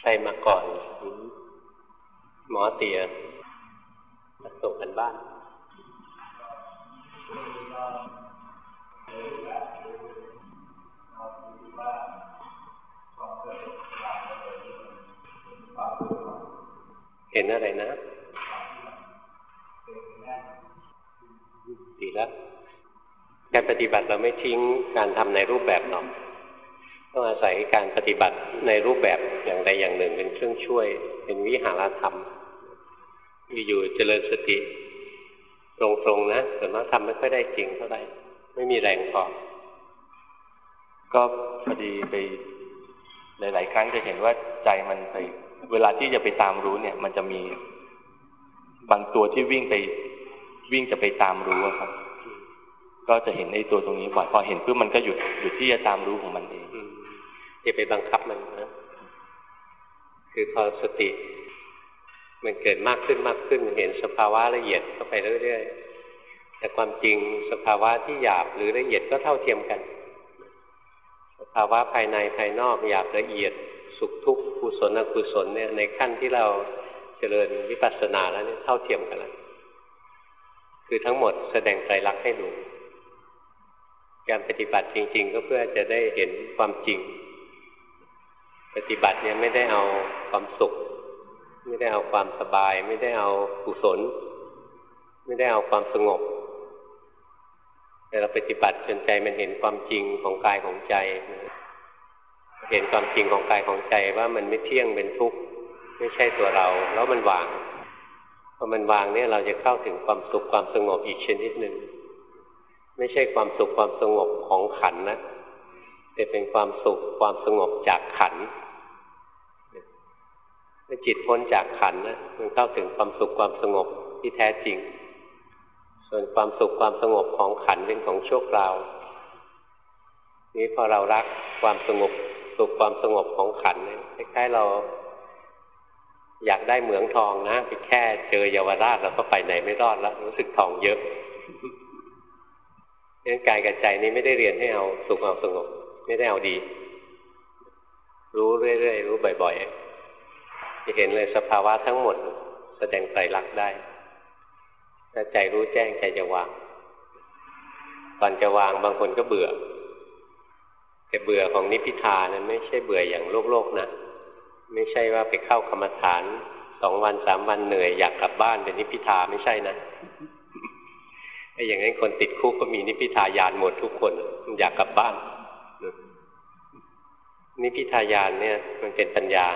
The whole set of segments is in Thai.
ใครมาก่อน หมอเตียส่งกันบ้านเห็นอะไรนะดีแล้วการปฏิบัติเราไม่ทิ้งการทำในรูปแบบหรอก ต้องอาศัยการปฏิบัติในรูปแบบอย่างใดอย่างหนึ่งเป็นเครื่องช่วย เป็นวิหารธรรม อยู่ๆเจริญสติ ตรงๆนะส่วนมากทำไม่ค่อยได้จริงเท่าไหร่ไม่มีแรงพอก็พอดีไปหลาย ๆ ครั้งจะเห็นว่าใจมันไป เวลาที่จะไปตามรู้เนี่ย มันจะมีบางตัวที่วิ่งไปวิ่งจะไปตามรู้ครับ ก็จะเห็นในตัวตรงนี้บ่อยพอเห็นปุ๊บมันก็หยุดหยุดที่จะตามรู้ของมันเอง อย่าไปบังคับมันนะคือพอสติ มันเกิดมากขึ้นมากขึ้นเห็นสภาวะละเอียดเข้าไปเรื่อยๆแต่ความจริงสภาวะที่หยาบหรือละเอียดก็เท่าเทียมกัน สภาวะภายในภายนอกหยาบละเอียด สุขทุกข์กุศลอกุศลเนี่ยในขั้นที่เราเจริญวิปัสสนาแล้วเนี่ยเท่าเทียมกันแล้วคือทั้งหมดแสดงใจรักให้ดูการปฏิบัติจริง ๆ ก็เพื่อจะได้เห็นความจริง ฏิบัติเนี่ยไม่ได้เอาความสุข ไม่ได้เอาความสบาย ไม่ได้เอากุศล ไม่ได้เอาความสงบ แต่เราปฏิบัติจนใจมันเห็นความจริงของกายของใจ เห็นความจริงของกายของใจว่ามันไม่เที่ยงเป็นทุกข์ไม่ใช่ตัวเรา แล้วมันวางพอมันวางเนี่ยเราจะเข้าถึงความสุขความสงบอีกชนิดหนึ่งไม่ใช่ความสุขความสงบของขันนะแต่เป็นความสุขความสงบจากขัน เมื่อจิตพ้นจากขันนะมันเข้าถึงความสุขความสงบที่แท้จริง ส่วนความสุขความสงบของขันเป็นของชั่วคราว นี้พอเรารักความสงบสุขความสงบของขันคล้ายๆเรา อยากได้เหมืองทองนะไปแค่เจอเยาวราชเราก็ไปไหนไม่รอดแล้วรู้สึกทองเยอะงั้นกายกับใจนี้ไม่ได้เรียนให้เอาสุขเอาสงบ ไม่ได้เอาดี รู้เรื่อยๆรู้บ่อย ๆ จะเห็นเลยสภาวะทั้งหมด แสดงใจรักได้ถ้าใจรู้แจ้งใจจะวางก่อนจะวางบางคนก็เบื่อแต่เบื่อของนิพพิทานะั้นไม่ใช่เบื่ออย่างโลกโลกนะไม่ใช่ว่าไปเข้ากรรมฐานสองวันสามวันเหนื่อยอยากกลับบ้านเป็นนิพพิทาไม่ใช่นะไอ้อย่างนั้นคนติดคุกก็มีนิพพิทายานหมดทุกคนอยากกลับบ้านนิพพิทายานเนี่ย มันเป็นปัญญา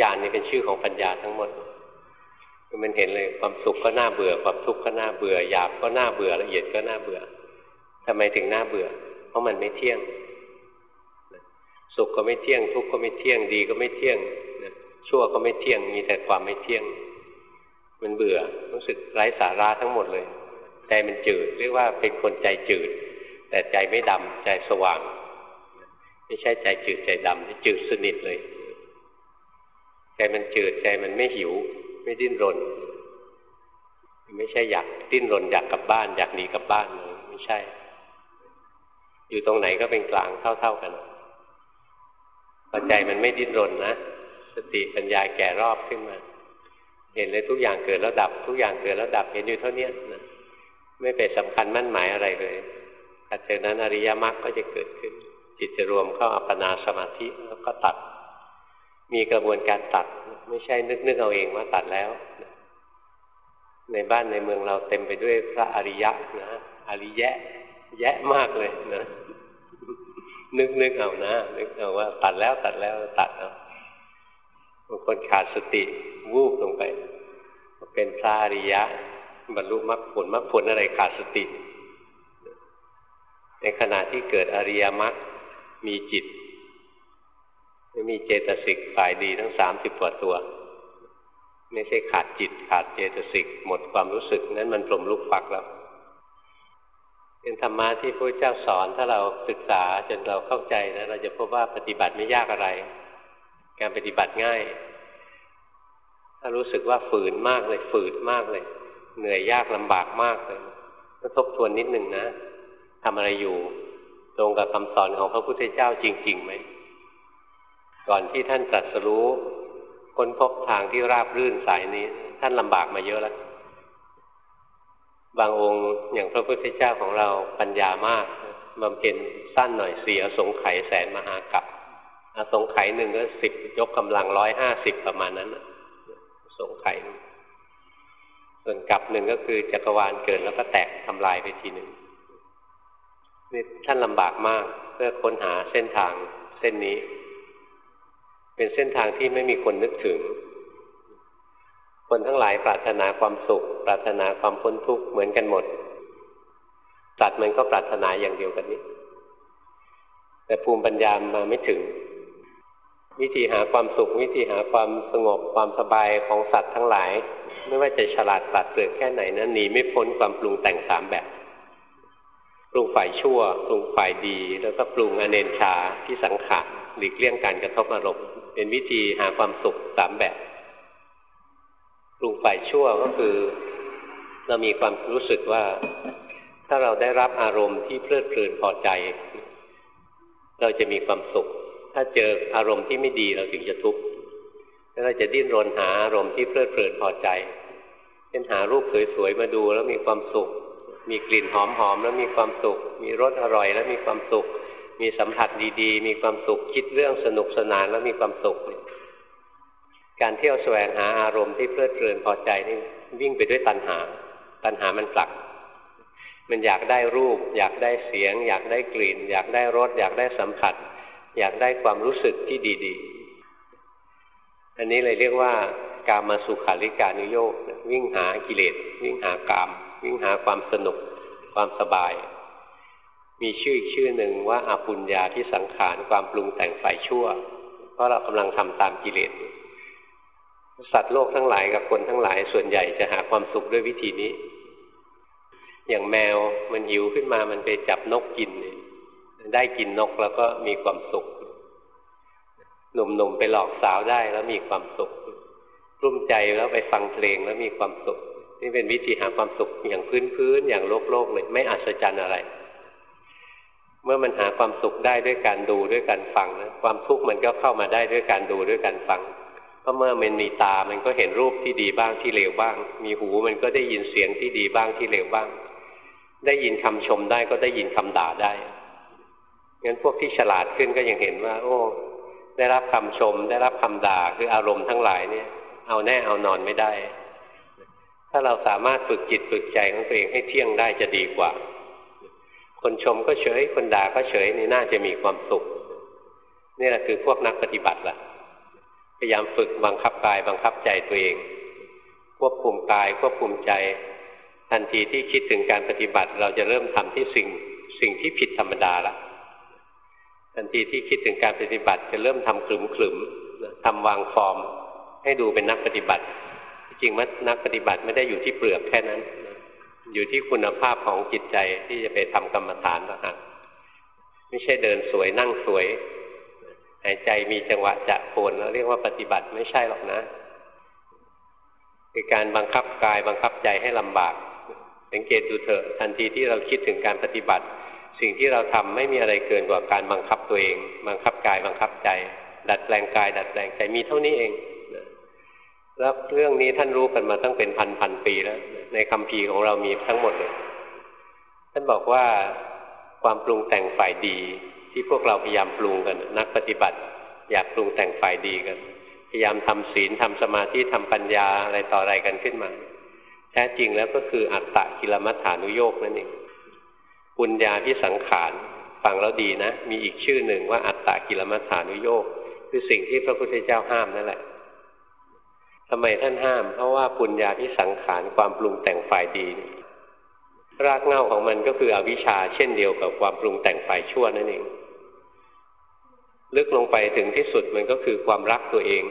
ญาณนี่เป็นชื่อของปัญญาทั้งหมดมันเห็นเลยความสุขก็น่าเบื่อ ความทุกข์ก็น่าเบื่อหยาบก็น่าเบื่อละเอียดก็น่าเบื่อทำไมถึงน่าเบื่อ เพราะมันไม่เที่ยง สุขก็ไม่เที่ยง ทุกข์ก็ไม่เที่ยงดีก็ไม่เที่ยงชั่วก็ไม่เที่ยงมีแต่ความไม่เที่ยง มันเบื่อรู้สึกไร้สาระทั้งหมดเลยใจมันจืดเรียกว่าเป็นคนใจจืด แต่ใจไม่ดำใจสว่าง ไม่ใช่ใจจืดใจดำจืดสนิทเลย มันจืดใจมันไม่หิว ไม่ดิ้นรน ไม่ใช่อยากดิ้นรนอยากกลับบ้าน อยากหนีกลับบ้านเลยไม่ใช่ อยู่ตรงไหนก็เป็นกลางเท่า ๆกันพอใจมันไม่ดิ้นรนนะสติปัญญาแก่รอบขึ้นมา เห็นเลยทุกอย่างเกิดแล้วดับ ทุกอย่างเกิดแล้วดับเห็นอยู่เท่านี้นะไม่ไปสำคัญมั่นหมายอะไรเลยถัดจากนั้นอริยมรรคก็จะเกิดขึ้น จิตจะรวมเข้าอัปปนาสมาธิแล้วก็ตัด มีกระบวนการตัด ไม่ใช่นึกนึกเอาเองว่าตัดแล้ว ในบ้านในเมืองเราเต็มไปด้วยพระอริยะนะอริยะ แยะมากเลยนะนึกนึกเอานะนึกเอาว่า ตัดแล้วตัดแล้วตัดเอาบางคนขาดสติวูบลงไป เป็นพระอริยะ บรรลุมรรคผลมรรคผลอะไรขาดสติ ในขณะที่เกิดอริยมรรคมีจิต มีเจตสิกฝ่ายดีทั้งสามสิบกว่าตัว ไม่ใช่ขาดจิตขาดเจตสิกหมดความรู้สึกนั้นมันปลมลุกปักแล้ว เป็นธรรมะที่พระเจ้าสอนถ้าเราศึกษาจนเราเข้าใจนะเราจะพบว่าปฏิบัติไม่ยากอะไร การปฏิบัติง่าย ถ้ารู้สึกว่าฝืนมากเลยฝืดมากเลย เหนื่อยยากลำบากมากเลยก็ทบทวนนิดหนึ่งนะทำอะไรอยู่ ตรงกับคำสอนของพระพุทธเจ้าจริงๆไหม ก่อนที่ท่านตรัสรู้ค้นพบทางที่ราบรื่นสายนี้ ท่านลำบากมาเยอะแล้ว บางองค์อย่างพระพุทธเจ้าของเราปัญญามากบำเพ็ญสั้นหน่อยเสียสงไขแสนมหากับสงไขหนึ่งก็สิบยกกำลังร้อยห้าสิบประมาณนั้นสงไขส่วนกับหนึ่งก็คือจักรวาลเกิดแล้วก็แตกทำลายไปทีหนึ่งนี่ท่านลำบากมากเพื่อค้นหาเส้นทางเส้นนี้ เป็นเส้นทางที่ไม่มีคนนึกถึง คนทั้งหลายปรารถนาความสุข ปรารถนาความพ้นทุกข์เหมือนกันหมดสัตว์มันก็ปรารถนาอย่างเดียวกันนี้ แต่ภูมิปัญญามาไม่ถึง วิธีหาความสุข วิธีหาความสงบความสบายของสัตว์ทั้งหลาย ไม่ว่าจะฉลาดปราดเปรื่องแค่ไหนนะั้นหนีไม่พ้นความปรุงแต่งสามแบบปรุงฝ่ายชั่วปรุงฝ่ายดี แล้วก็ปรุงอเนนชาที่สังขารหลีกเลี่ยงการกระทบอารมณ์ เป็นวิธีหาความสุขสามแบบปรุงฝ่ายชั่วก็คือ เรามีความรู้สึกว่า ถ้าเราได้รับอารมณ์ที่เพลิดเพลินพอใจ เราจะมีความสุข ถ้าเจออารมณ์ที่ไม่ดีเราถึงจะทุกข์แล้วเราจะดิ้นรนหาอารมณ์ที่เพลิดเพลินพอใจเช่นหารูปสวยๆมาดูแล้วมีความสุข มีกลิ่นหอมๆแล้วมีความสุข มีรสอร่อยแล้วมีความสุข มีสัมผัสดีๆ มีความสุขคิดเรื่องสนุกสนานแล้วมีความสุข การเที่ยวแสวงหาอารมณ์ที่เพลิดเพลินพอใจนี่วิ่งไปด้วยตัณหา ตัณหามันผลัก มันอยากได้รูป อยากได้เสียง อยากได้กลิ่น อยากได้รสอยากได้สัมผัส อยากได้ความรู้สึกที่ดีๆ อันนี้เลยเรียกว่า กามาสุขาริการุโยกวิ่งหากิเลสวิ่งหากาม วิ่งหาความสนุกความสบาย มีชื่ออีกชื่อหนึ่งว่าอาปุญญาที่สังขารความปรุงแต่งฝ่ายชั่ว เพราะเรากำลังทำตามกิเลสสัตว์โลกทั้งหลายกับคนทั้งหลายส่วนใหญ่จะหาความสุขด้วยวิธีนี้ อย่างแมวมันหิวขึ้นมามันไปจับนกกิน ได้กินนกแล้วก็มีความสุข หนุ่มๆไปหลอกสาวได้แล้วมีความสุขรุ่มใจแล้วไปฟังเพลงแล้วมีความสุข นี่เป็นวิธีหาความสุขอย่างพื้นๆอย่างโลกโลกเลยไม่อัศจรรย์อะไร มื่อมันหาความสุขได้ด้วยการดูด้วยการฟังนะความทุกข์มันก็เข้ามาได้ด้วยการดูด้วยการฟังเพราะเมื่อมันมีตา มันก็เห็นรูปที่ดีบ้างที่เลวบ้าง มีหูมันก็ได้ยินเสียงที่ดีบ้างที่เลวบ้าง ได้ยินคำชมได้ก็ได้ยินคำด่าได้งั้นพวกที่ฉลาดขึ้นก็ยังเห็นว่า โอ้ ได้รับคำชม ได้รับคำด่าคืออารมณ์ทั้งหลายเนี่ย เอาแน่เอานอนไม่ได้ ถ้าเราสามารถฝึกจิตฝึกใจของตัวเองให้เที่ยงได้จะดีกว่า คนชมก็เฉย คนด่าก็เฉยนี่น่าจะมีความสุขนี่แหละคือพวกนักปฏิบัติละ่ะ พยายามฝึกบังคับกายบังคับใจตัวเอง ควบคุมกายควบคุมใจ ทันทีที่คิดถึงการปฏิบัติ เราจะเริ่มทำที่สิ่งสิ่งที่ผิดธรรมดาละทันทีที่คิดถึงการปฏิบัติ จะเริ่มทำขลุ่มขลุ่มทำวางฟอร์ม ให้ดูเป็นนักปฏิบัติ จริงว่านักปฏิบัติไม่ได้อยู่ที่เปลือกแค่นั้น อยู่ที่คุณภาพของจิตใจที่จะไปทำกรรมฐานนะไม่ใช่เดินสวยนั่งสวยหายใจมีจังหวะจะโคนแล้วเรียกว่าปฏิบัติไม่ใช่หรอกนะ คือการบังคับกายบังคับใจให้ลำบาก สังเกตดูเถอะทันทีที่เราคิดถึงการปฏิบัติ สิ่งที่เราทำไม่มีอะไรเกินกว่าการบังคับตัวเอง บังคับกายบังคับใจ ดัดแปลงกาย ดัดแปลงใจมีเท่านี้เอง แล้วเรื่องนี้ท่านรู้กันมาตั้งเป็นพันพันปีแล้ว ในคำพีของเรามีทั้งหมดเลย ท่านบอกว่าความปรุงแต่งฝ่ายดี ที่พวกเราพยายามปรุงกัน นักปฏิบัติ อยากปรุงแต่งฝ่ายดีกัน พยายามทำศีลทำสมาธิทำปัญญาอะไรต่ออะไรกันขึ้นมา แท้จริงแล้วก็คืออัตตะกิลมัฏฐานุโยกนั่นเองปุญญาที่สังขารฟังแล้วดีนะ มีอีกชื่อหนึ่งว่าอัตตะกิลมัฏฐานุโยกคือสิ่งที่พระพุทธเจ้าห้ามนั่นแหละ ทำไมท่านห้าม เพราะว่าปุญญาที่สังขารความปรุงแต่งฝ่ายดี รากเหง้าของมันก็คืออวิชชาเช่นเดียวกับความปรุงแต่งฝ่ายชั่วนั่นเอง ลึกลงไปถึงที่สุดมันก็คือความรักตัวเอง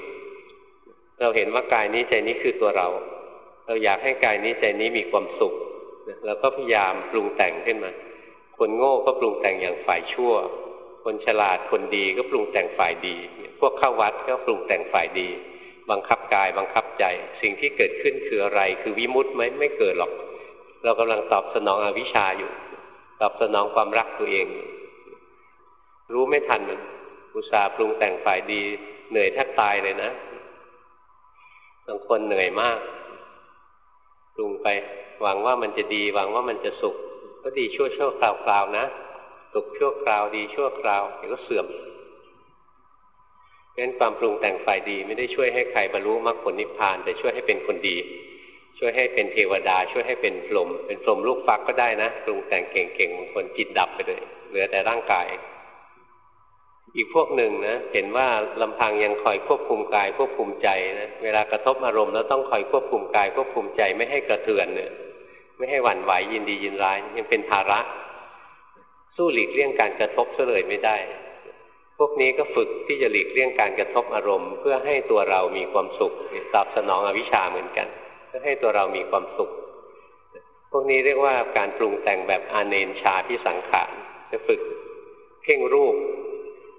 เราเห็นว่ากายนี้ใจนี้คือตัวเรา เราอยากให้กายนี้ใจนี้มีความสุขเราก็พยายามปรุงแต่งขึ้นมา คนโง่ก็ปรุงแต่งอย่างฝ่ายชั่ว คนฉลาดคนดีก็ปรุงแต่งฝ่ายดี พวกเข้าวัดก็ปรุงแต่งฝ่ายดี บังคับกายบังคับใจ สิ่งที่เกิดขึ้นคืออะไร คือวิมุตต์ไหมไม่เกิดหรอก เรากำลังตอบสนองอวิชชาอยู่ ตอบสนองความรักตัวเอง รู้ไม่ทันมันอุตส่าห์ปรุงแต่งฝ่ายดี เหนื่อยแทบตายเลยนะบางคนเหนื่อยมากปรุงไป หวังว่ามันจะดี หวังว่ามันจะสุข ก็ดีชั่วชั่วคราวคราวนะสุขชั่วคราวดีชั่วคราวเดี๋ยวก็เสื่อม งั้นความปรุงแต่งฝ่ายดีไม่ได้ช่วยให้ใครบรรลุมรรคผลนิพพาน แต่ช่วยให้เป็นคนดี ช่วยให้เป็นเทวดา ช่วยให้เป็นพรหมเป็นพรหมลูกฟักก็ได้นะปรุงแต่งเก่งๆบางคนจิตดับไปเลยเหลือแต่ร่างกาย อีกพวกหนึ่งนะเห็นว่าลำพังยังคอยควบคุมกายควบคุมใจนะเวลากระทบอารมณ์แล้วต้องคอยควบคุมกายควบคุมใจไม่ให้กระเทือนเนี่ยไม่ให้หวั่นไหวยินดียินร้ายยังเป็นภาระ สู้หลีกเลี่ยงการกระทบซะเลยไม่ได้ วกนี้ก็ฝึกที่จะหลีกเลี่ยงการกระทบอารมณ์ เพื่อให้ตัวเรามีความสุขตอบสนองอวิชชาเหมือนกัน เพื่อให้ตัวเรามีความสุข พวกนี้เรียกว่าการปรุงแต่งแบบอาเนนชาที่สังขารจะฝึกเพ่งรูป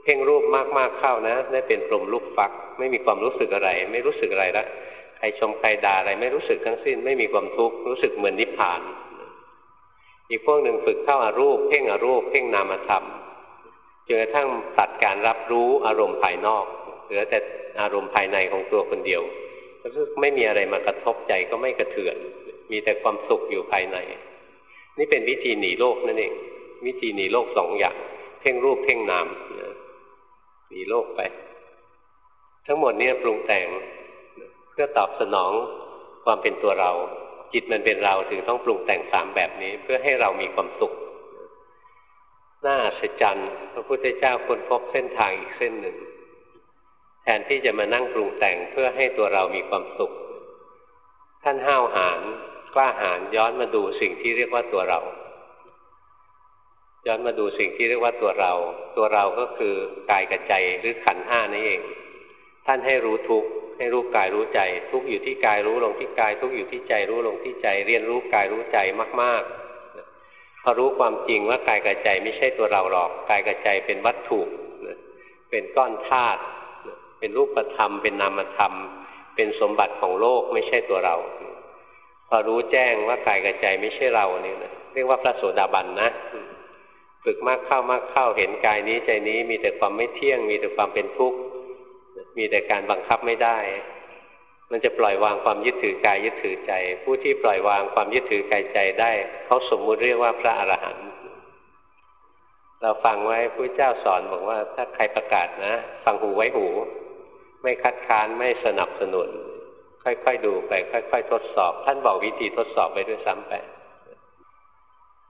เพ่งรูปมากๆเข้านะ ได้เป็นปรมลูกฟัก ไม่มีความรู้สึกอะไร ไม่รู้สึกอะไรละใครชมใครด่าอะไรไม่รู้สึกทั้งสิ้น ไม่มีความทุกข์รู้สึกเหมือนนิพพาน อีกพวกหนึ่งฝึกเข้าอารูป เพ่งอารูป เพ่งนามธรรม จนกระทั่งตัดการรับรู้อารมณ์ภายนอก เหลือแต่อารมณ์ภายในของตัวคนเดียวก็คือไม่มีอะไรมากระทบใจก็ไม่กระเทือน มีแต่ความสุขอยู่ภายใน นี่เป็นวิธีหนีโลกนั่นเองวิธีหนีโลกสองอย่าง เพ่งรูปเพ่งนามหนีโลกไป ทั้งหมดนี้ปรุงแต่งเพื่อตอบสนองความเป็นตัวเรา จิตมันเป็นเราถึงต้องปรุงแต่งสามแบบนี้ เพื่อให้เรามีความสุข น่าอัศจรรย์พระพุทธเจ้าค้นพบเส้นทางอีกเส้นหนึ่ง แทนที่จะมานั่งปรุงแต่งเพื่อให้ตัวเรามีความสุข ท่านห้าวหาญกล้าหาญย้อนมาดูสิ่งที่เรียกว่าตัวเรา ย้อนมาดูสิ่งที่เรียกว่าตัวเรา ตัวเราก็คือกายกับใจหรือขันห้านั่นเอง ท่านให้รู้ทุกให้รู้กายรู้ใจ ทุกอยู่ที่กายรู้ลงที่กาย ทุกอยู่ที่ใจรู้ลงที่ใจ เรียนรู้กายรู้ใจมาก ๆ พอรู้ความจริงว่ากายกับใจไม่ใช่ตัวเราหรอกกายกับใจเป็นวัตถุเป็นก้อนธาตุเป็นรูปธรรม เป็นนามธรรม เป็นสมบัติของโลกไม่ใช่ตัวเรา พอรู้แจ้งว่ากายกับใจไม่ใช่เราเนี่ยเรียกว่าพระโสดาบันนะฝึกมากเข้ามากเข้าเห็นกายนี้ใจนี้มีแต่ความไม่เที่ยง มีแต่ความเป็นทุกข์มีแต่การบังคับไม่ได้ มันจะปล่อยวางความยึดถือกายยึดถือใจ ผู้ที่ปล่อยวางความยึดถือกายใจได้ เขาสมมุติเรียกว่าพระอรหันต์เราฟังไว้พระเจ้าสอนบอกว่า ถ้าใครประกาศนะ ฟังหูไว้หู ไม่คัดค้านไม่สนับสนุน ค่อยๆดูไป ค่อยๆทดสอบ ท่านบอกวิธีทดสอบไปด้วยซ้ำไป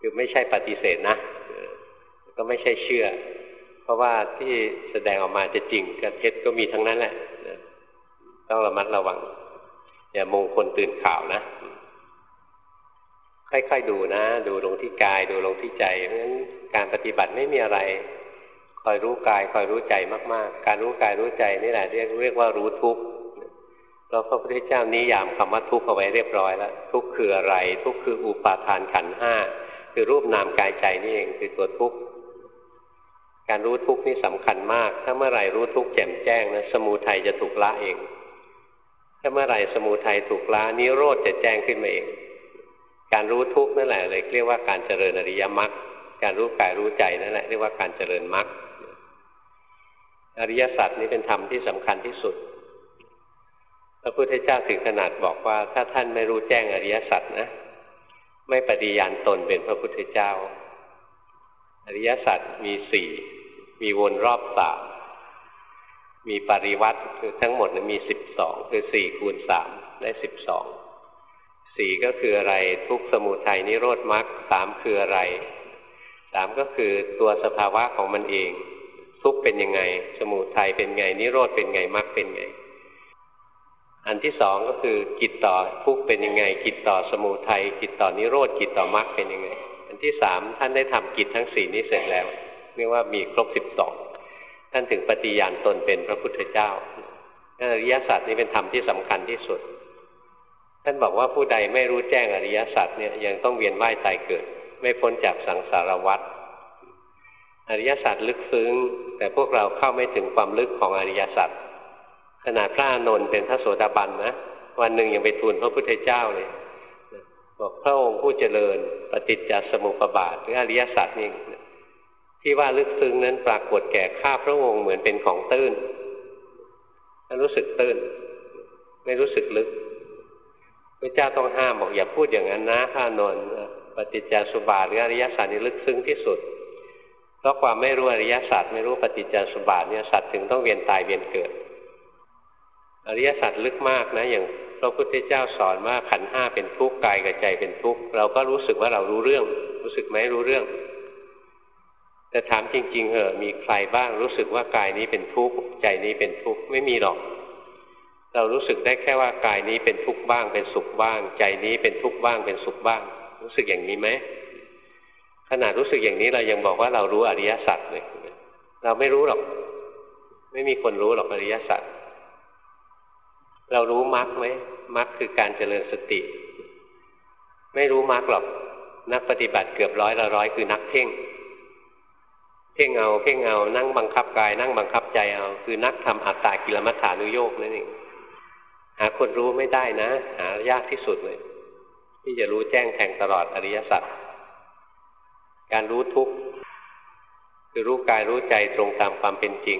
คือไม่ใช่ปฏิเสธนะก็ไม่ใช่เชื่อ เพราะว่าที่แสดงออกมาจะจริงกับเท็จก็มีทั้งนั้นแหละ ต้องระมัดระวัง อย่ามงคลตื่นข่าวนะ ค่อยๆดูนะ ดูลงที่กาย ดูลงที่ใจเพราะฉะนั้นการปฏิบัติไม่มีอะไร คอยรู้กาย คอยรู้ใจมากๆ การรู้กายรู้ใจนี่แหละเรียกเรียกว่ารู้ทุกข์เราพระพุทธเจ้านิยามคำว่าทุกข์เอาไว้เรียบร้อยแล้วทุกข์คืออะไร ทุกข์คืออุปาทานขันห้าคือรูปนามกายใจนี่เองคือตัวทุกข์การรู้ทุกข์นี่สำคัญมาก ถ้าเมื่อไหร่รู้ทุกข์แจ่มแจ้งนะสมูทัยจะถูกละเอง ถ้าเมื่อไหร่สมุทัยถูกละนิโรธจะแจ้งขึ้นมาเอง การรู้ทุกข์นั่นแหละเลยเรียกว่าการเจริญอริยมรรคการรู้กายรู้ใจนั่นแหละเรียกว่าการเจริญมรรคอริยสัจนี้เป็นธรรมที่สำคัญที่สุด พระพุทธเจ้าถึงขนาดบอกว่า ถ้าท่านไม่รู้แจ้งอริยสัจนะ ไม่ปฏิญาณตนเป็นพระพุทธเจ้า อริยสัจมีสี่มีวนรอบสาม มีปริวัติคือทั้งหมดมีสิบสองคือสี่คูณสามได้สิบสองสี่ก็คืออะไรทุกสมุทัยนิโรธมรรคสามคืออะไรสามก็คือตัวสภาวะของมันเอง ทุกเป็นยังไง สมุทัยเป็นไง นิโรธเป็นไงมรรคเป็นไง อันที่สองก็คือกิจต่อทุกเป็นยังไง กิจต่อสมุทัยกิจต่อนิโรธกิจต่อมรรคเป็นยังไง อันที่สามท่านได้ทำกิจทั้งสี่นี้เสร็จแล้วเรียกว่ามีครบสิบสอง ท่านถึงปฏิญาณตนเป็นพระพุทธเจ้าอริยสัจนี้เป็นธรรมที่สำคัญที่สุด ท่านบอกว่าผู้ใดไม่รู้แจ้งอริยสัจเนี่ยยังต้องเวียนว่ายตายเกิด ไม่พ้นจากสังสารวัฏอริยสัจลึกซึ้ง แต่พวกเราเข้าไม่ถึงความลึกของอริยสัจขนาดพระอานนท์เป็นพระโสดาบันนะวันหนึ่งยังไปทูลพระพุทธเจ้าเลยบอกพระองค์ผู้เจริญ ปฏิจจสมุปบาทหรืออริยสัจนี่ ที่ว่าลึกซึ้งนั้นปรากฏแก่ข้าพระองค์เหมือนเป็นของตื้นรู้สึกตื้น ไม่รู้สึกลึกพระเจ้าต้องห้ามบอกอย่าพูดอย่างนั้นนะข้านนปฏิจจสุบาทหรืออริยสัจนี่ลึกซึ้งที่สุดเพราะความไม่รู้อริยสัจไม่รู้ปฏิจจสุบาทเนี่ยสัตว์ถึงต้องเวียนตายเวียนเกิด อริยสัจลึกมากนะ อย่างพระพุทธเจ้าสอนว่าขันห้าเป็นทุกข์กายกับใจเป็นทุกข์เราก็รู้สึกว่าเรารู้เรื่อง รู้สึกไหมรู้เรื่อง แต่ถามจริง ๆ เหอะมีใครบ้างรู้สึกว่ากายนี้เป็นทุกข์ใจนี้เป็นทุกข์ไม่มีหรอก เรารู้สึกได้แค่ว่ากายนี้เป็นทุกข์บ้าง เป็นสุขบ้าง ใจนี้เป็นทุกข์บ้าง เป็นสุขบ้าง รู้สึกอย่างนี้ไหมขนาดรู้สึกอย่างนี้เรายังบอกว่าเรารู้อริยสัจเลยเราไม่รู้หรอก ไม่มีคนรู้หรอกอริยสัจเรารู้มรรคไหมมรรคคือการเจริญสติ ไม่รู้มรรคหรอก นักปฏิบัติเกือบร้อยละร้อยคือนักเพ่ง เพ่งเอาเพ่งเอานั่งบังคับกาย นั่งบังคับใจเอา คือนักทำอัตตากิลมัฏฐานุโยกนั่นเองหาคนรู้ไม่ได้นะ หายากที่สุดเลย ที่จะรู้แจ้งแทงตลอดอริยสัจการรู้ทุกข์คือรู้กายรู้ใจตรงตามความเป็นจริง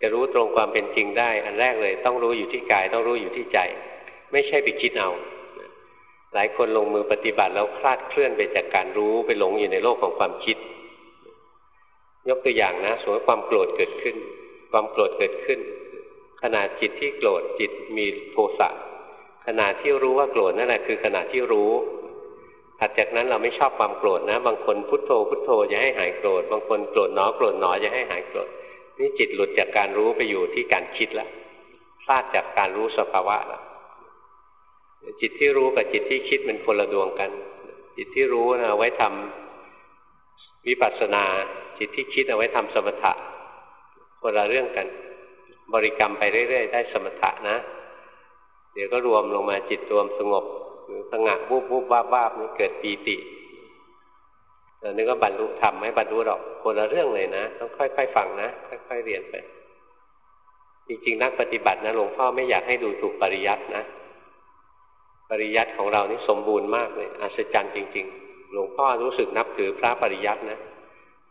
จะรู้ตรงความเป็นจริงได้ อันแรกเลย ต้องรู้อยู่ที่กายต้องรู้อยู่ที่ใจ ไม่ใช่ไปคิดเอาหลายคนลงมือปฏิบัติแล้วคลาดเคลื่อนไปจากการรู้ไปหลงอยู่ในโลกของความคิด ยกตัวอย่างนะสมมติความโกรธเกิดขึ้น ความโกรธเกิดขึ้น ขณะจิตที่โกรธจิตมีโทสะขณะที่รู้ว่าโกรธนั่นแหละคือขณะที่รู้ถัดจากนั้นเราไม่ชอบความโกรธนะ บางคนพุทโธ พุทโธจะให้หายโกรธ บางคนโกรธหนอโกรธหนอจะให้หายโกรธ นี่จิตหลุดจากการรู้ไปอยู่ที่การคิดแล้วพลาดจากการรู้สภาวะแล้วจิตที่รู้กับจิตที่คิดมันคนละดวงกัน จิตที่รู้นะไว้ทำ วิปัสสนาจิตที่คิดเอาไว้ทำสมถะคนละเรื่องกัน บริกรรมไปเรื่อย ๆ ได้สมถะนะ เดี๋ยวก็รวมลงมาจิตรวมสงบหรือสงัดวูบวูบวาบวาบนี่เกิดปีติเรานึกว่าบรรลุธรรมไม่บรรลุหรอกคนละเรื่องเลยนะ ต้องค่อยๆฟังนะค่อยๆเรียนไป จริงๆ นักปฏิบัตินะหลวงพ่อไม่อยากให้ดูถูกปริยัตินะ ปริยัติของเรานี่สมบูรณ์มากเลยอัศจรรย์จริง ๆ หลวงพ่อรู้สึกนับถือพระปริยัตินะ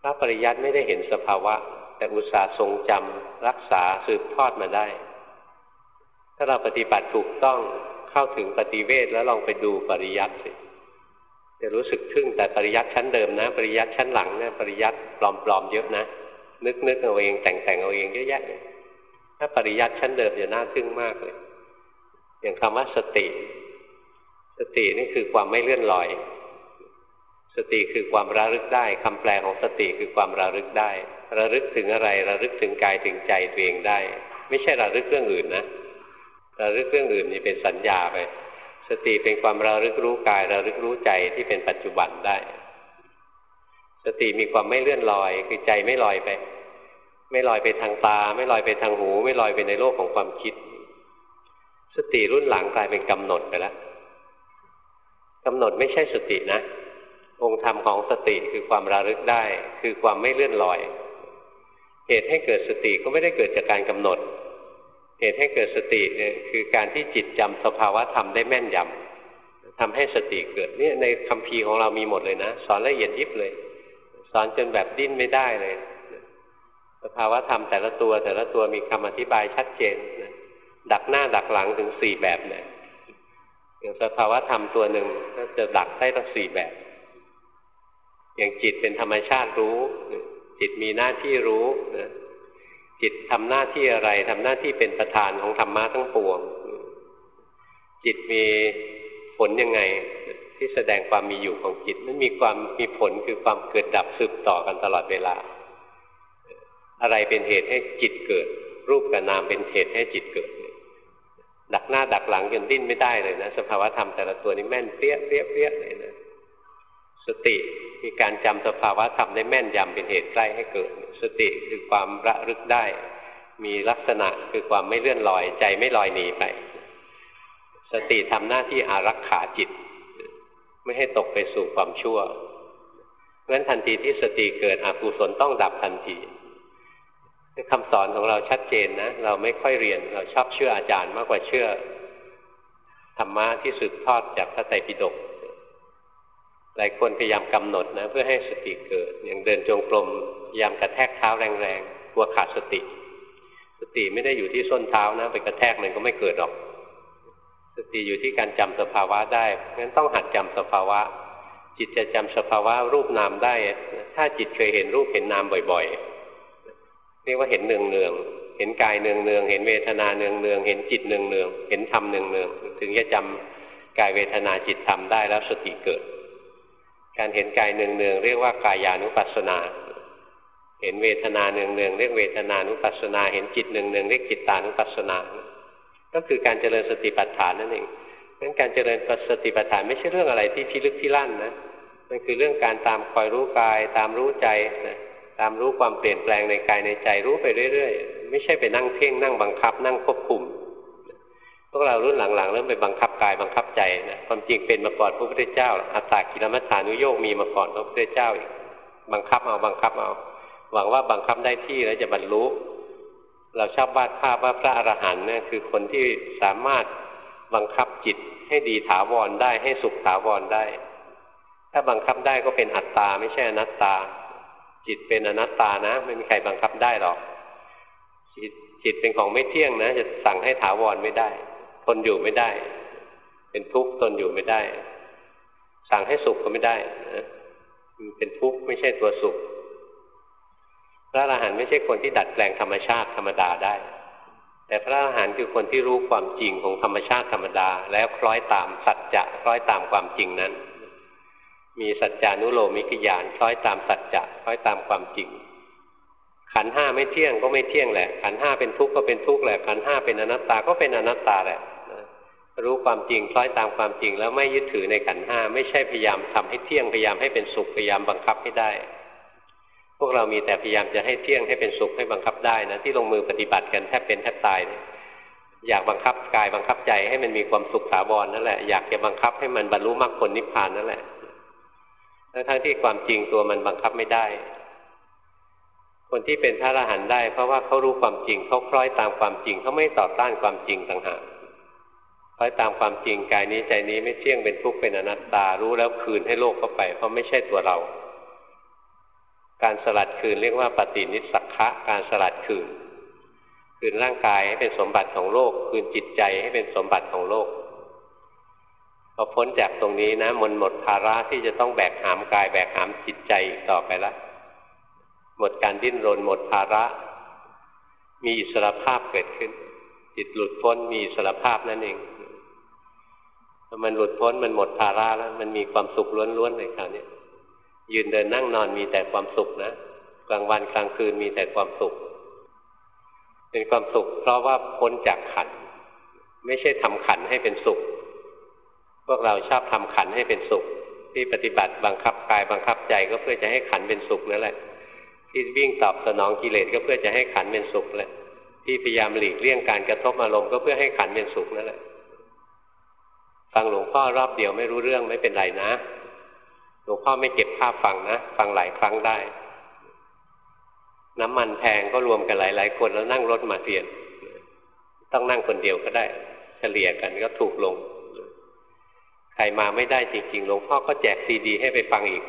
พระปริยัติไม่ได้เห็นสภาวะ แต่อุตสาห์ทรงจำรักษาสืบทอดมาได้ ถ้าเราปฏิบัติถูกต้องเข้าถึงปฏิเวทแล้วลองไปดูปริยัติสิจะรู้สึกทึ่งแต่ปริยัติชั้นเดิมนะ ปริยัติชั้นหลังเนี่ยปริยัติปลอมๆเยอะนะนึกนึกเอาเองแต่งแต่งเอาเองเยอะแยะเลยถ้าปริยัติชั้นเดิมจะน่าทึ่งมากเลย อย่างคำว่าสติ สตินี่คือความไม่เลื่อนลอย สติคือความระลึกได้คำแปลของสติคือความระลึกได้ ระลึกถึงอะไร ระลึกถึงกายถึงใจตัวเองได้ ไม่ใช่ระลึกเรื่องอื่นนะ ระลึกเรื่องอื่นนี่เป็นสัญญาไป สติเป็นความระลึกรู้กาย ระลึกรู้ใจที่เป็นปัจจุบันได้ สติมีความไม่เลื่อนลอย คือใจไม่ลอยไป ไม่ลอยไปทางตา ไม่ลอยไปทางหู ไม่ลอยไปในโลกของความคิด สติรุ่นหลังกลายเป็นกำหนดไปแล้วกำหนดไม่ใช่สตินะ องค์ธรรมของสติคือความระลึกได้ คือความไม่เลื่อนลอย เหตุให้เกิดสติก็ไม่ได้เกิดจากการกำหนด เหตุให้เกิดสติเนี่ยคือการที่จิตจำสภาวะธรรมได้แม่นยำทำให้สติเกิดเนี่ยในคำพีของเรามีหมดเลยนะ สอนละเอียดยิบเลย สอนจนแบบดิ้นไม่ได้เลย สภาวะธรรมแต่ละตัวแต่ละตัวมีคำอธิบายชัดเจนดักหน้าดักหลังถึงสี่แบบเนี่ยอย่างสภาวะธรรมตัวหนึ่งจะดักได้ทั้งสี่แบบ อย่างจิตเป็นธรรมชาติรู้ จิตมีหน้าที่รู้นะจิตทำหน้าที่อะไรทำหน้าที่เป็นประธานของธรรมะทั้งปวง จิตมีผลยังไง ที่แสดงความมีอยู่ของจิตมันมีความมีผลคือความเกิดดับสืบต่อกันตลอดเวลา อะไรเป็นเหตุให้จิตเกิด รูปกับนามเป็นเหตุให้จิตเกิด ดักหน้าดักหลังจนดิ้นไม่ได้เลยนะสภาวะธรรมแต่ละตัวนี้แม่นเปี้ยเปี้ยเปี้ยเลยนะ สติมีการจำสภาวะธรรมได้แม่นยำเป็นเหตุใกล้ให้เกิด สติคือความระลึกได้ มีลักษณะคือความไม่เลื่อนลอยใจไม่ลอยหนีไป สติทำหน้าที่อารักขาจิต ไม่ให้ตกไปสู่ความชั่วเพราะฉะนั้นทันทีที่สติเกิดอกุศลต้องดับทันทีคำสอนของเราชัดเจนนะ เราไม่ค่อยเรียนเราชอบเชื่ออาจารย์มากกว่าเชื่อธรรมะที่สืบทอดจากพระไตรปิฎก หลายคนพยายามกำหนดนะเพื่อให้สติเกิด อย่างเดินจงกรมพยายามกระแทกเท้าแรงๆกลัวขาดสติ สติไม่ได้อยู่ที่ส้นเท้านะไปกระแทกมันก็ไม่เกิดหรอก สติอยู่ที่การจำสภาวะได้งั้นต้องหัดจำสภาวะ จิตจะจำสภาวะรูปนามได้ ถ้าจิตเคยเห็นรูปเห็นนามบ่อยๆเรียกว่าเห็นเนืองเนืองเห็นกายเนืองเนืองเห็นเวทนาเนืองเนืองเห็นจิตเนืองเนืองเห็นธรรมเนืองเนืองถึงจะจำกายเวทนาจิตธรรมได้แล้วสติเกิด การเห็นกายเนืองเนืองเรียกว่ากายานุปัสสนา เห็นเวทนาเนืองเนืองเรียกเวทนานุปัสสนา เห็นจิตเนืองเนืองเรียกจิตตานุปัสสนา ก็คือการเจริญสติปัฏฐานนั่นเองงั้นการเจริญสติปัฏฐานไม่ใช่เรื่องอะไรที่พิลึกพิลั่นนะ มันคือเรื่องการตามคอยรู้กาย ตามรู้ใจนะตามรู้ความเปลี่ยนแปลงในกายในใจรู้ไปเรื่อย ๆ ไม่ใช่ไปนั่งเพ่งนั่งบังคับ นั่งควบคุม วกเรารุ่นหลังๆเริ่มไปบังคับกายบังคับใจนะความจริงเป็นมาก่อนพระพุทธเจ้าอัตตากิลมัฏฐานุโยกมีมาก่อนพระพุทธเจ้าอีกบังคับเอาบังคับเอาหวังว่าบังคับได้ที่แล้วจะบรรลุ เราชอบวาดภาพว่าพระอรหันต์เนี่ยคือคนที่สามารถบังคับจิตให้ดีถาวรได้ให้สุขถาวรได้ ถ้าบังคับได้ก็เป็นอัตตาไม่ใช่อนัตตา จิตเป็นอนัตตานะ ไม่มีใครบังคับได้หรอกจิตจิตเป็นของไม่เที่ยงนะ จะสั่งให้ถาวรไม่ได้ ทนอยู่ไม่ได้ เป็นทุกข์ทนอยู่ไม่ได้ สั่งให้สุขก็ไม่ได้นะเป็นทุกข์ไม่ใช่ตัวสุข พระอรหันต์ไม่ใช่คนที่ดัดแปลงธรรมชาติธรรมดาได้ แต่พระอรหันต์คือคนที่รู้ความจริงของธรรมชาติธรรมดา แล้วคล้อยตามสัจจะคล้อยตามความจริงนั้น มีสัจจานุโลมิกยานคล้อยตามสัจจะคล้อยตามความจริง ขันห้าไม่เที่ยงก็ไม่เที่ยงแหละ ขันห้าเป็นทุกข์ก็เป็นทุกข์แหละ ขันห้าเป็นอนัตตาก็เป็นอนัตตาแหละ รู้ความจริงคล้อยตามความจริง แล้วไม่ยึดถือในขันห้าไม่ใช่พยายามทำให้เที่ยงพยายามให้เป็นสุขพยายามบังคับให้ได้ พวกเรามีแต่พยายามจะให้เที่ยงให้เป็นสุขให้บังคับได้นะที่ลงมือปฏิบัติกันแทบเป็นแทบตายเนี่ยอยากบังคับกายบังคับใจให้มันมีความสุขถาวรนั่นแหละอยากจะบังคับให้มันบรรลุมรรคผลนิพพานนั่นแหละทั้งที่ความจริงตัวมันบังคับไม่ได้ คนที่เป็นพระอรหันต์ได้ เพราะว่าเขารู้ความจริงเขาคล้อยตามความจริงเขาไม่ต่อต้านความจริงต่างหาก คอยตามความจริงกายนี้ใจนี้ไม่เที่ยงเป็นทุกข์เป็นอนัตตารู้แล้วคืนให้โลกเข้าไป เพราะไม่ใช่ตัวเรา การสลัดคืนเรียกว่าปฏินิสักะการสลัดคืน คืนร่างกายให้เป็นสมบัติของโลก คืนจิตใจให้เป็นสมบัติของโลกพอพ้นจากตรงนี้นะมันหมดภาระที่จะต้องแบกหามกายแบกหามจิตใจอีกต่อไปละหมดการดิ้นรนหมดภาระ มีอิสรภาพเกิดขึ้น จิตหลุดพ้นมีอิสรภาพนั่นเอง มันหลุดพ้นมันหมดภาระแล้ว มันมีความสุขล้วนๆเลยคราวนี้ยืนเดินนั่งนอนมีแต่ความสุขนะกลางวันกลางคืนมีแต่ความสุข เป็นความสุข เพราะว่าพ้นจากขัน ไม่ใช่ทำขันให้เป็นสุข พวกเราชอบทำขันให้เป็นสุข ที่ปฏิบัติบังคับกายบังคับใจก็เพื่อจะให้ขันเป็นสุขนั่นแหละ ที่วิ่งตอบสนองกิเลสก็เพื่อจะให้ขันเป็นสุขแหละที่พยายามหลีกเลี่ยงการกระทบอารมณ์ก็เพื่อให้ขันเป็นสุขนั่นแหละ ฟังหลวงพ่อรอบเดียวไม่รู้เรื่องไม่เป็นไรนะหลวงพ่อไม่เก็บภาพฟังนะฟังหลายครั้งได้ น้ำมันแพงก็รวมกันหลาย ๆ คนแล้วนั่งรถมาเรียน ต้องนั่งคนเดียวก็ได้ เฉลี่ยกันก็ถูกลง ใครมาไม่ได้จริง ๆ หลวงพ่อก็แจกซีดี ให้ไปฟังอีก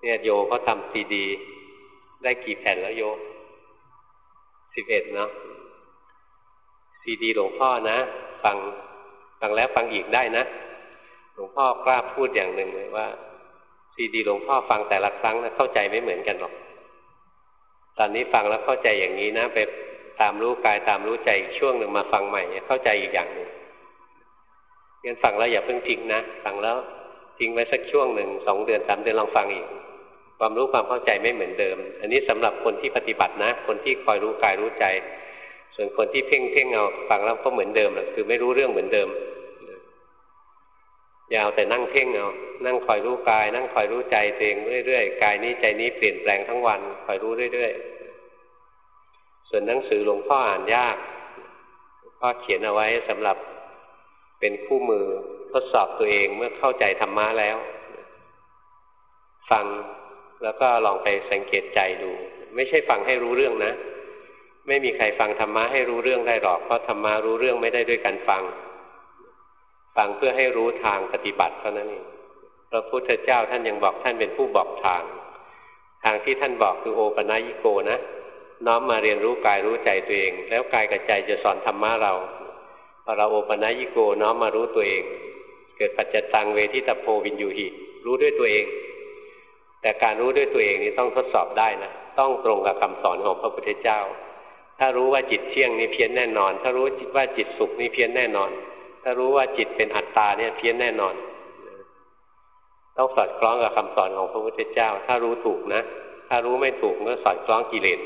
เนี่ยโยเขาทำซีดี ได้กี่แผ่นแล้วโยสิบเอ็ดเนาะซีดีหลวงพ่อนะ ฟัง ฟังแล้วฟังอีกได้นะ หลวงพ่อกล้าพูดอย่างหนึ่งเลยว่าซีดีหลวงพ่อฟังแต่ละครั้งนะเข้าใจไม่เหมือนกันหรอก ตอนนี้ฟังแล้วเข้าใจอย่างนี้นะไปตามรู้กายตามรู้ใจอีกช่วงหนึ่งมาฟังใหม่เข้าใจอีกอย่างหนึ่งงั้นฟังแล้วอย่าเพิ่งทิ้งนะฟังแล้วทิ้งไว้สักช่วงหนึ่งสองเดือนสามเดือนลองฟังอีก ความรู้ความเข้าใจไม่เหมือนเดิม อันนี้สำหรับคนที่ปฏิบัตินะ คนที่คอยรู้กายรู้ใจ ส่วนคนที่เพ่งเพ่งเอาฟังแล้วก็เหมือนเดิมคือไม่รู้เรื่องเหมือนเดิมอย่าเอาแต่นั่งเพ่งเอานั่งคอยรู้กาย นั่งคอยรู้ใจตัวเองเรื่อยๆกายนี้ใจนี้เปลี่ยนแปลงทั้งวันคอยรู้เรื่อยๆส่วนหนังสือหลวงพ่ออ่านยากพ่อเขียนเอาไว้สำหรับเป็นคู่มือทดสอบตัวเองเมื่อเข้าใจธรรมะแล้ว ฟังแล้วก็ลองไปสังเกตใจดู ไม่ใช่ฟังให้รู้เรื่องนะ ไม่มีใครฟังธรรมะให้รู้เรื่องได้หรอก เพราะธรรมะรู้เรื่องไม่ได้ด้วยการฟัง ฟังเพื่อให้รู้ทางปฏิบัติเท่านั้นเองพระพุทธเจ้าท่านยังบอกท่านเป็นผู้บอกทาง ทางที่ท่านบอกคือโอปัญญิโกนะ น้อมมาเรียนรู้กายรู้ใจตัวเอง แล้วกายกับใจจะสอนธรรมะเราพอเราโอปัญญิโกน้อมมารู้ตัวเอง เกิดปัจจตังเวทิตโพวินยูหิรู้ด้วยตัวเอง แต่การรู้ด้วยตัวเองนี้ต้องทดสอบได้นะ ต้องตรงกับคำสอนของพระพุทธเจ้า ถ้ารู้ว่าจิตเที่ยงนี่เพี้ยนแน่นอน ถ้ารู้ว่าจิตสุขนี่เพี้ยนแน่นอน ถ้ารู้ว่าจิตเป็นอัตตาเนี่ยเพี้ยนแน่นอน ต้องสอดคล้องกับคำสอนของพระพุทธเจ้า ถ้ารู้ถูกนะ ถ้ารู้ไม่ถูกก็สอดคล้องกิเลส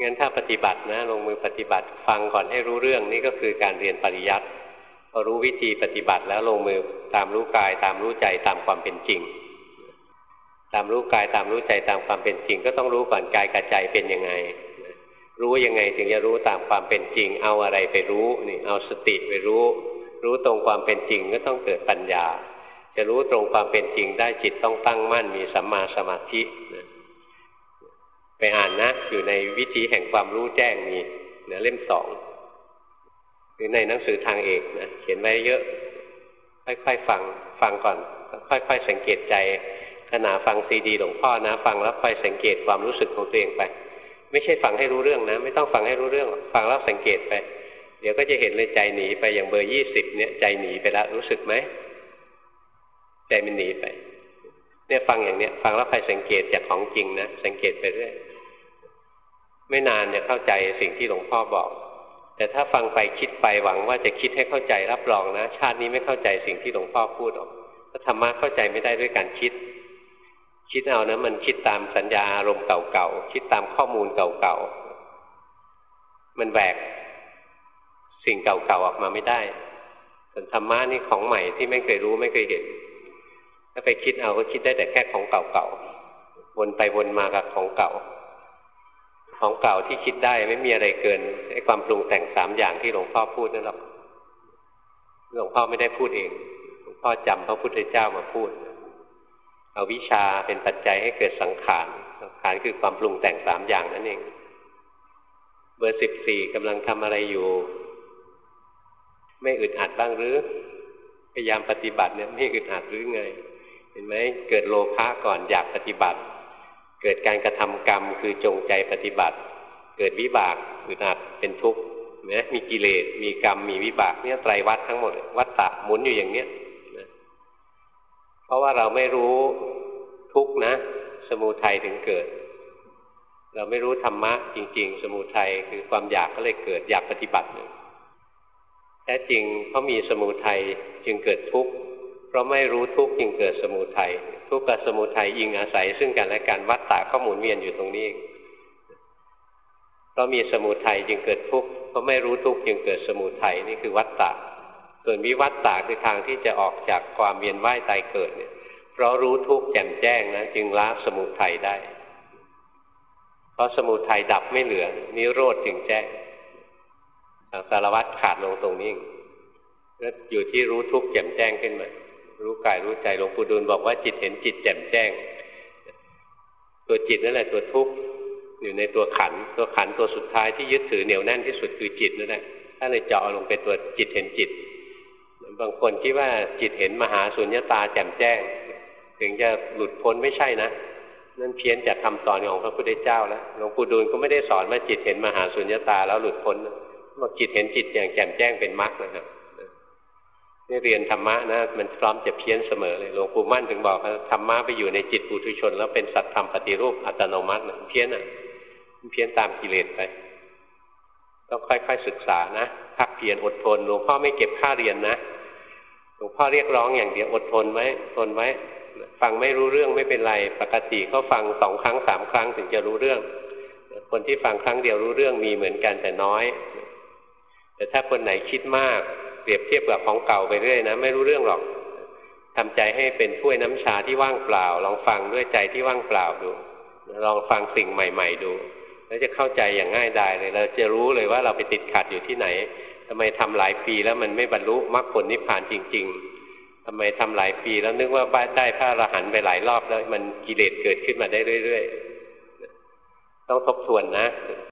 งั้นถ้าปฏิบัตินะลงมือปฏิบัติฟังก่อนให้รู้เรื่องนี่ก็คือการเรียนปริยัติพอรู้วิธีปฏิบัติแล้วลงมือตามรู้กายตามรู้ใจตามความเป็นจริง ตามรู้กายตามรู้ใจตามความเป็นจริง ก็ต้องรู้ก่อนกายกับใจเป็นยังไง รู้ยังไงถึงจะรู้ตามความเป็นจริง เอาอะไรไปรู้นี่เอาสติไปรู้ รู้ตรงความเป็นจริงก็ต้องเกิดปัญญา จะรู้ตรงความเป็นจริงได้จิตต้องตั้งมั่นมีสัมมาสมาธิไปอ่านนะ อยู่ในวิธีแห่งความรู้แจ้งมีเนื้อเล่มสองหรือในหนังสือทางเอกนะเขียนไว้เยอะ ค่อยๆฟังฟังก่อน ค่อยๆสังเกตใจขณะฟังซีดีหลวงพ่อนะ ฟังแล้วค่อยสังเกตความรู้สึกของตัวเองไป ไม่ใช่ฟังให้รู้เรื่องนะ ไม่ต้องฟังให้รู้เรื่องฟังแล้วสังเกตไป เดี๋ยวก็จะเห็นเลยใจหนีไปอย่างเบอร์ยี่สิบเนี่ยใจหนีไปแล้วรู้สึกไหมใจมันหนีไป เนี่ยฟังอย่างเนี้ย ฟังแล้วใครสังเกตจากของจริงนะสังเกตไปเรื่อยไม่นานจะเข้าใจสิ่งที่หลวงพ่อบอก แต่ถ้าฟังไปคิดไปหวังว่าจะคิดให้เข้าใจรับรองนะ ชาตินี้ไม่เข้าใจสิ่งที่หลวงพ่อพูดหรอกธรรมะเข้าใจไม่ได้ด้วยการคิด คิดเอานะมันคิดตามสัญญาอารมณ์เก่าๆคิดตามข้อมูลเก่าๆมันแบกสิ่งเก่าๆออกมาไม่ได้ส่วนธรรมะนี่ของใหม่ที่ไม่เคยรู้ไม่เคยเห็นถ้าไปคิดเอาก็คิดได้แต่แค่ของเก่าๆวนไปวนมากับของเก่า ของเก่าที่คิดได้ไม่มีอะไรเกินไอ้ความปรุงแต่งสามอย่างที่หลวงพ่อพูดนั่นหรอกหลวงพ่อไม่ได้พูดเองหลวงพ่อจำพระพุทธเจ้ามาพูด เอาวิชาเป็นปัจจัยให้เกิดสังขารสังขารคือความปรุงแต่งสามอย่างนั่นเอง เบอร์สิบสี่กำลังทำอะไรอยู่ ไม่อึดอัดบ้างหรือ พยายามปฏิบัติเนี่ยไม่อึดอัดหรือไง เห็นไหมเกิดโลภะก่อนอยากปฏิบัติ เกิดการกระทำกรรมคือจงใจปฏิบัติ เกิดวิบากอึดอัดเป็นทุกข์นะมีกิเลสมีกรรมมีวิบากเนี่ยไตรวัดทั้งหมดวัฏฏะหมุนอยู่อย่างเนี้ย เพราะว่าเราไม่รู้ทุกนะ สมุทัยถึงเกิด เราไม่รู้ธรรมะจริง ๆ สมุทัยคือความอยากก็เลยเกิดอยากปฏิบัติแท้จริงเพราะมีสมุทัยจึงเกิดทุกข์ราะไม่รู้ทุกข์จึงเกิดสมุทัยทุกข์กับสมุทัยอิงอาศัย ซึ่งกันและกันวัฏฏะก็หมุนเวียนอยู่ตรงนี้เองเพราะมีสมุทัยจึงเกิดทุกข์เพราะไม่รู้ทุกข์จึงเกิดสมุทัยนี่คือวัฏฏะ ส่วนวิวัฏฏะคือทางที่จะออกจากความเวียนว่ายตายเกิดเนี่ย เพราะรู้ทุกข์แจ่มแจ้งนะจึงละสมุทัยได้ เพราะสมุทัยดับไม่เหลือ นิโรธจึงแจ้งสารวัตรขาดลงตรงนี้อยู่ที่รู้ทุกข์แจ่มแจ้งขึ้นมา รู้กายรู้ใจหลวงปู่ดูลบอกว่าจิตเห็นจิตแจ่มแจ้ง ตัวจิตนั่นแหละตัวทุกข์อยู่ในตัวขัน ตัวขันตัวสุดท้ายที่ยึดถือเหนียวแน่นที่สุดคือจิตนั่นแหละถ้าเลยเจาะลงเป็นตัวจิตเห็นจิต บางคนคิดว่าจิตเห็นมหาสุญญตาแจ่มแจ้ง ถึงจะหลุดพ้นไม่ใช่นะนั่นเพี้ยนจากคำสอนของพระพุทธเจ้าแล้วหลวงปู่ดูลก็ไม่ได้สอนว่าจิตเห็นมหาสุญญตาแล้วหลุดพ้นบอกจิตเห็นจิตอย่างแจ่มแจ้งเป็นมรรคนะครับนี่เรียนธรรมะนะมันพร้อมจะเพี้ยนเสมอเลยหลวงปู่มั่นถึงบอกว่าธรรมะไปอยู่ในจิตปุถุชน แล้วเป็นสัตธรรมปฏิรูปอัตโนมัตินะเพี้ยนอะเพี้ยนตามกิเลสไป ต้องค่อยๆศึกษานะพักเพียรอดทนหลวงพ่อไม่เก็บค่าเรียนนะหลวงพ่อเรียกร้องอย่างเดียวอดทนไว้ทนไว้ ฟังไม่รู้เรื่องไม่เป็นไร ปกติก็ฟังสองครั้งสามครั้งถึงจะรู้เรื่อง คนที่ฟังครั้งเดียวรู้เรื่องมีเหมือนกันแต่น้อย แต่ถ้าคนไหนคิดมากเปรียบเทียบกับของเก่าไปเรื่อยนะไม่รู้เรื่องหรอกทำใจให้เป็นถ้วยน้ำชาที่ว่างเปล่า ลองฟังด้วยใจที่ว่างเปล่าดู ลองฟังสิ่งใหม่ ๆ ดู แล้วจะเข้าใจอย่างง่ายดายเลย เราจะรู้เลยว่าเราไปติดขัดอยู่ที่ไหนทำไมทำหลายปีแล้วมันไม่บรรลุมรรคผลนิพพานจริง ๆทำไมทำหลายปีแล้วนึกว่าได้พระอรหันต์ไปหลายรอบแล้ว มันกิเลสเกิดขึ้นมาได้เรื่อยๆ ต้องทบทวนนะ